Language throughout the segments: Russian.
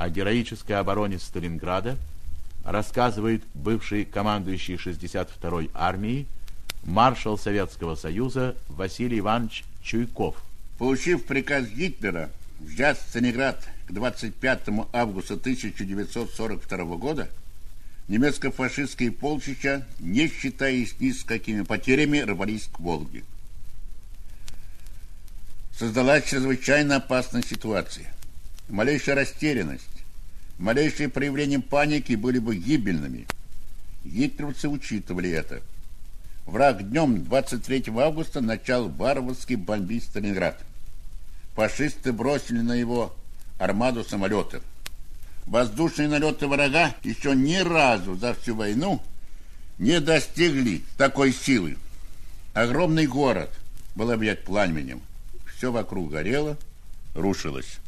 О героической обороне Сталинграда рассказывает бывший командующий 62-й армией маршал Советского Союза Василий Иванович Чуйков. Получив приказ Гитлера взять Сталинград к 25 августа 1942 года, немецко-фашистские полчища, не считаясь ни с какими потерями, рвались к Волге. Создалась чрезвычайно опасная ситуация. Малейшая растерянность, малейшее проявление паники были бы гибельными. Гитлеровцы учитывали это. Враг днем 23 августа начал варварски бомбить Сталинград. Фашисты бросили на его армаду самолетов. Воздушные налеты врага еще ни разу за всю войну не достигли такой силы. Огромный город был объят пламенем. Все вокруг горело, рушилось.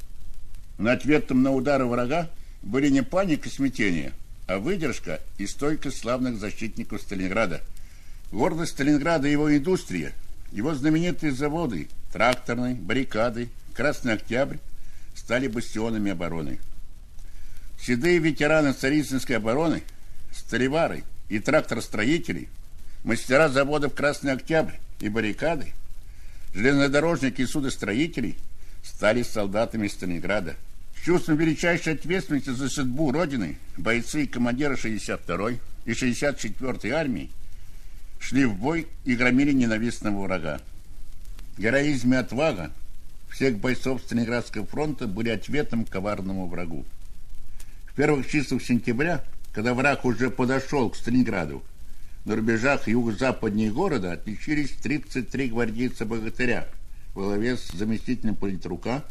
Но ответом на удары врага были не паника и смятение, а выдержка и стойкость славных защитников Сталинграда. Гордость Сталинграда и его индустрия, его знаменитые заводы, тракторные, баррикады, Красный Октябрь стали бастионами обороны. Седые ветераны Царицынской обороны, столевары и тракторостроители, мастера заводов «Красный Октябрь» и баррикады, железнодорожники и судостроители стали солдатами Сталинграда. С чувством величайшей ответственности за судьбу Родины бойцы и командиры 62-й и 64-й армии шли в бой и громили ненавистного врага. Героизм и отвага всех бойцов Сталинградского фронта были ответом коварному врагу. В первых числах сентября, когда враг уже подошел к Сталинграду, на рубежах юго-западнее города отличились 33 гвардейца-богатыря во главе с заместителем политрука,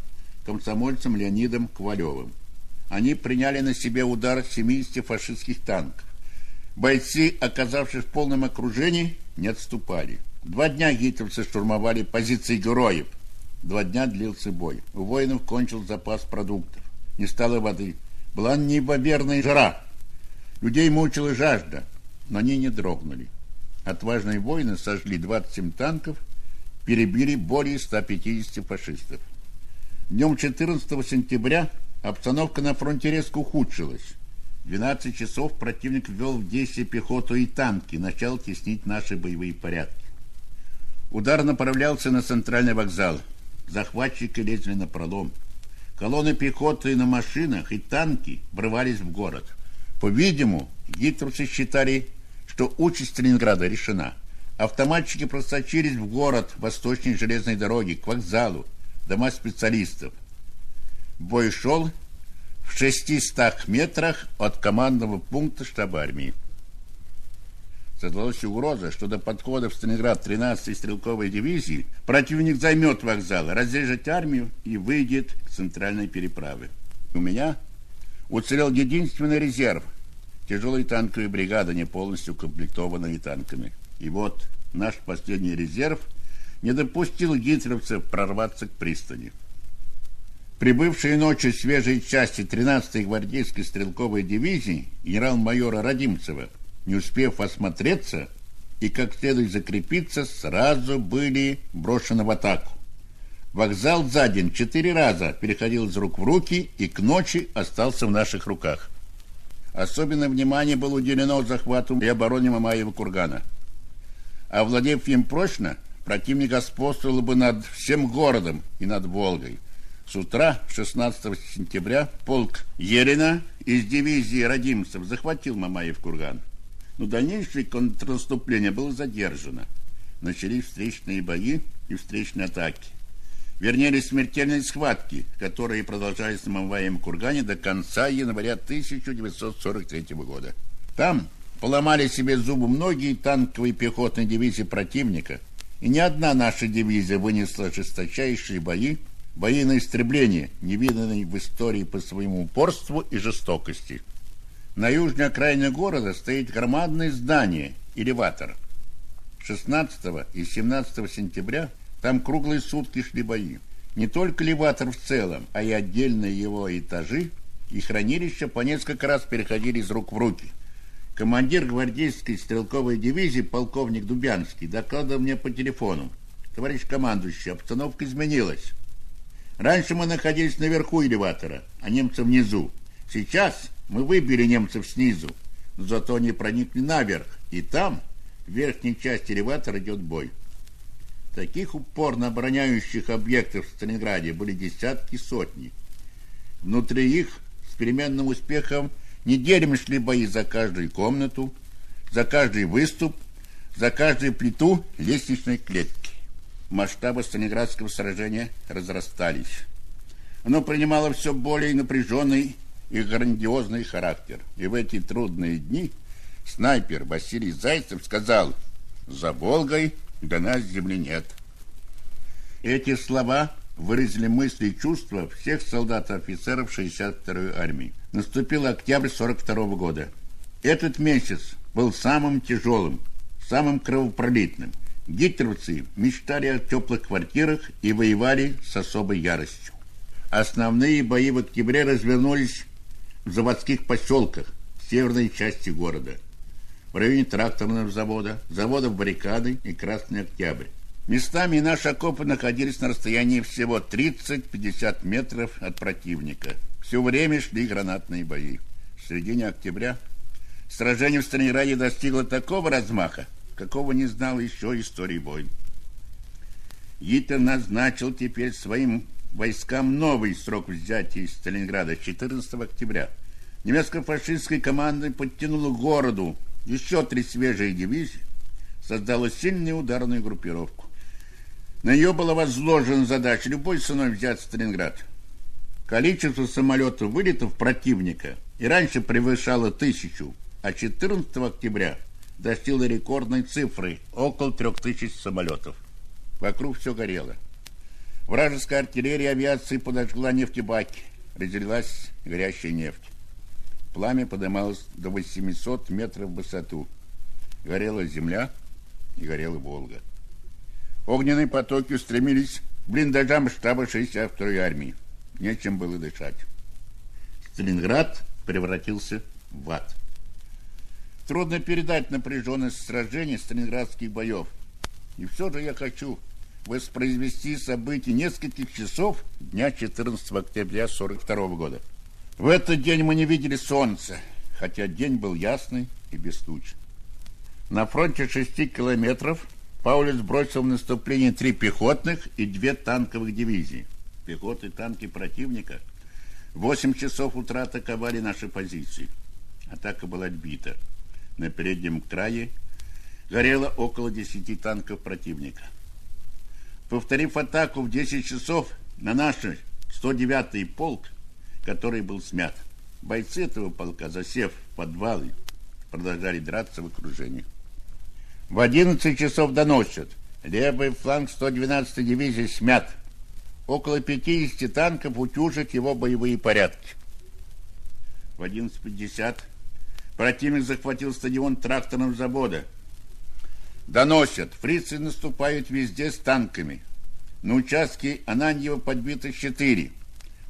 комсомольцем Леонидом Ковалевым. Они приняли на себе удар 70 фашистских танков. Бойцы, оказавшись в полном окружении, не отступали. Два дня гитлерцы штурмовали позиции героев. Два дня длился бой. У воинов кончил запас продуктов. Не стало воды. Была неимоверная жара. Людей мучила жажда, но они не дрогнули. Отважные воины сожгли 27 танков, перебили более 150 фашистов. Днем 14 сентября обстановка на фронте резко ухудшилась. 12 часов противник ввел в действие пехоту и танки, начал теснить наши боевые порядки. Удар направлялся на центральный вокзал. Захватчики лезли на пролом. Колонны пехоты на машинах и танки врывались в город. По-видимому, гитлерцы считали, что участь Сталинграда решена. Автоматчики просочились в город восточной железной дороги, к вокзалу, дома специалистов. Бой шел в 600 метрах от командного пункта штаба армии. Создалась угроза, что до подхода в Сталинград 13-й стрелковой дивизии противник займет вокзал, разрежет армию и выйдет к центральной переправе. У меня уцелел единственный резерв – тяжелые танковые бригады, не полностью укомплектованные танками. И вот наш последний резерв не допустил гитлеровцев прорваться к пристани. Прибывшие ночью свежие части 13-й гвардейской стрелковой дивизии генерал-майора Родимцева – не успев осмотреться и как следует закрепиться, сразу были брошены в атаку. Вокзал за день четыре раза переходил из рук в руки и к ночи остался в наших руках. Особенное внимание было уделено захвату и обороне Мамаева кургана. Овладев им прочно, противник господствовал бы над всем городом и над Волгой. С утра 16 сентября полк Ерина из дивизии Родимцев захватил Мамаев курган но дальнейшее контрнаступление было задержано. Начались встречные бои и встречные атаки. Вернее, смертельные схватки, которые продолжались на Мамваем Кургане до конца января 1943 года. Там поломали себе зубы многие танковые пехотные дивизии противника, и ни одна наша дивизия вынесла жесточайшие бои, бои на истребление, невиданные в истории по своему упорству и жестокости. На южной окраине города стоит громадное здание, элеватор. 16 и 17 сентября там круглые сутки шли бои. Не только элеватор в целом, а и отдельные его этажи и хранилища по несколько раз переходили из рук в руки. Командир гвардейской стрелковой дивизии, полковник Дубянский, докладывал мне по телефону. Товарищ командующий, обстановка изменилась. Раньше мы находились наверху элеватора, а немцы внизу. Сейчас мы выбили немцев снизу, но зато они проникли наверх, и там, в верхней части элеватора, идет бой. Таких упорно обороняющих объектов в Сталинграде были десятки, сотни. Внутри их с переменным успехом неделями шли бои за каждую комнату, за каждый выступ, за каждую плиту лестничной клетки. Масштабы Сталинградского сражения разрастались. Оно принимало все более напряженный и грандиозный характер. И в эти трудные дни снайпер Василий Зайцев сказал «За Волгой до нас земли нет». Эти слова выразили мысли и чувства всех солдат и офицеров 62-й армии. Наступил октябрь 42 -го года. Этот месяц был самым тяжелым, самым кровопролитным. Гитлеровцы мечтали о теплых квартирах и воевали с особой яростью. Основные бои в октябре развернулись в заводских поселках северной части города, в районе тракторного завода, заводов баррикады и Красный Октябрь. Местами наши окопы находились на расстоянии всего 30-50 метров от противника. Все время шли гранатные бои. В середине октября сражение в Сталинграде достигло такого размаха, какого не знал еще истории войн. Гитлер назначил теперь своим войскам новый срок взятия из Сталинграда 14 октября. Немецко-фашистской командой подтянула к городу еще три свежие дивизии, создала сильную ударную группировку. На нее была возложена задача любой ценой взять Сталинград. Количество самолетов вылетов противника и раньше превышало тысячу, а 14 октября достигло рекордной цифры – около трех тысяч самолетов. Вокруг все горело. Вражеская артиллерия авиации подожгла нефтебаки. Разлилась горящая нефть. Пламя поднималось до 800 метров в высоту. Горела земля и горела Волга. Огненные потоки устремились к блиндажам штаба 62-й армии. Нечем было дышать. Сталинград превратился в ад. Трудно передать напряженность сражений сталинградских боев. И все же я хочу воспроизвести события нескольких часов дня 14 октября 42 года. В этот день мы не видели солнца, хотя день был ясный и без туч. На фронте 6 километров Паулюс бросил в наступление три пехотных и две танковых дивизии. Пехоты и танки противника 8 часов утра атаковали наши позиции. Атака была отбита. На переднем крае горело около 10 танков противника. Повторив атаку в 10 часов на наш 109-й полк, который был смят, бойцы этого полка, засев в подвалы, продолжали драться в окружении. В 11 часов доносят. Левый фланг 112-й дивизии смят. Около 50 танков утюжат его боевые порядки. В 11.50 противник захватил стадион тракторного завода – Доносят, фрицы наступают везде с танками. На участке Ананьева подбито 4,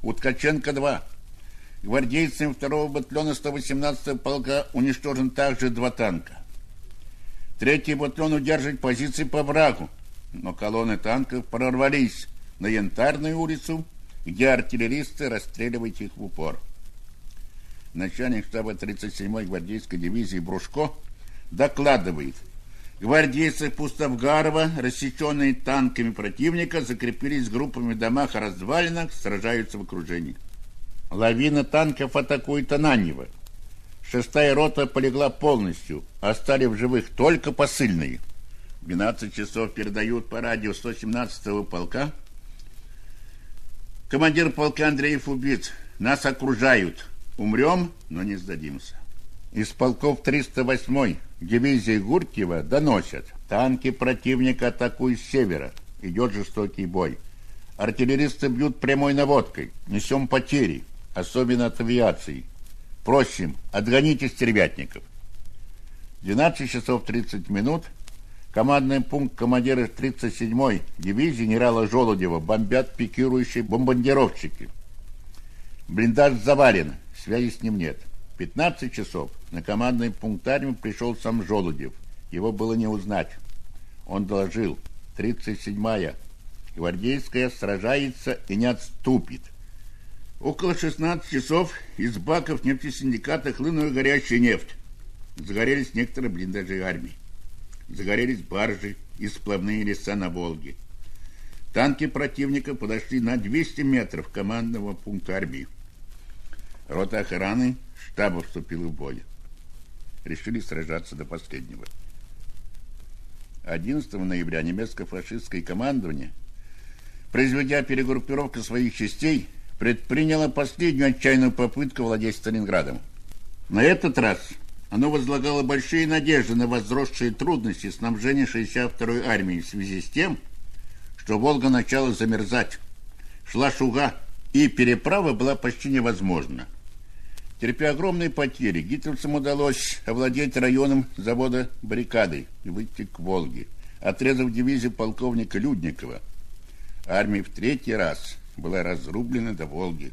у Ткаченко 2. Гвардейцам 2-го батальона 118-го полка уничтожен также два танка. Третий батальон удерживает позиции по врагу, но колонны танков прорвались на Янтарную улицу, где артиллеристы расстреливают их в упор. Начальник штаба 37-й гвардейской дивизии Брушко докладывает – Гвардейцы Пустовгарова, рассеченные танками противника, закрепились группами в домах развалинах, сражаются в окружении. Лавина танков атакует Ананьево. Шестая рота полегла полностью, остались в живых только посыльные. В 12 часов передают по радио 117-го полка. Командир полка Андреев убит. Нас окружают. Умрем, но не сдадимся. Из полков 308-й дивизии Гуркиева доносят. Танки противника атакуют с севера. Идет жестокий бой. Артиллеристы бьют прямой наводкой. Несем потери, особенно от авиации. Просим, отгоните стервятников. 12 часов 30 минут командный пункт командира 37-й дивизии генерала Жолудева бомбят пикирующие бомбардировщики. Блиндаж завален, связи с ним нет. 15 часов на командный пункт армии пришел сам Желудев. Его было не узнать. Он доложил, 37-я гвардейская сражается и не отступит. Около 16 часов из баков нефтесиндиката хлынула горячая нефть. Загорелись некоторые блиндажи армии. Загорелись баржи и сплавные леса на Волге. Танки противника подошли на 200 метров командного пункта армии. Рота охраны штаба вступила в бой. Решили сражаться до последнего. 11 ноября немецко-фашистское командование, произведя перегруппировку своих частей, предприняло последнюю отчаянную попытку владеть Сталинградом. На этот раз оно возлагало большие надежды на возросшие трудности снабжения 62-й армии в связи с тем, что Волга начала замерзать, шла шуга, и переправа была почти невозможна. Терпя огромные потери, гитлерцам удалось овладеть районом завода баррикадой и выйти к Волге, отрезав дивизию полковника Людникова. Армия в третий раз была разрублена до Волги,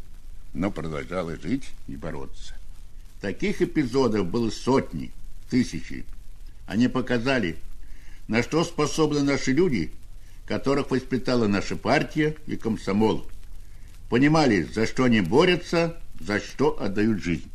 но продолжала жить и бороться. Таких эпизодов было сотни, тысячи. Они показали, на что способны наши люди, которых воспитала наша партия и комсомол. Понимали, за что они борются, за что отдают жизнь.